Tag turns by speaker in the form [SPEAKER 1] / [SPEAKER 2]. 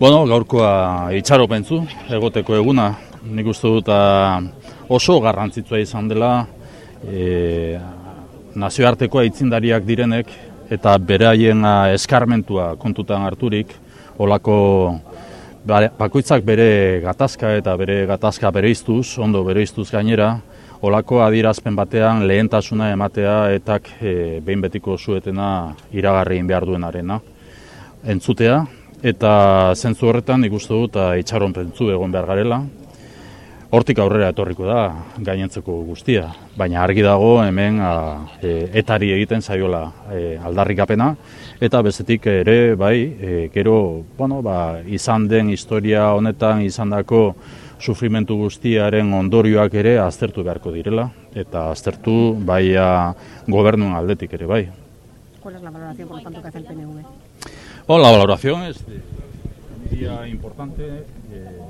[SPEAKER 1] Bueno, gaurkoa itxaropentzu, egoteko eguna, nik uste dut ah, oso garrantzitsua izan dela e, nazioarteko aitzindariak direnek eta beraien ah, eskarmentua kontutan harturik, olako ba- bakoitzak bere gatazka eta bere gatazka bere iztuz, ondo bere iztuz gainera, olako adierazpen batean lehentasuna ematea etak e, behin betiko zuetena iragarri behar duenarena. Entzutea, eta zentzu horretan nik uste dut ah, itxaron pentsu egon behar garela. Hortik aurrera etorriko da gainentzeko guztia, baina argi dago hemen a, e, etari egiten zaiola e, aldarrikapena eta bestetik ere bai e, gero bueno, ba, izan den historia honetan izandako sufrimentu guztiaren ondorioak ere aztertu beharko direla eta aztertu bai a, aldetik ere bai.
[SPEAKER 2] ¿Cuál es la valoración, por lo tanto, que hace el PNV?
[SPEAKER 1] Bueno, la valoración es de un día importante. eh,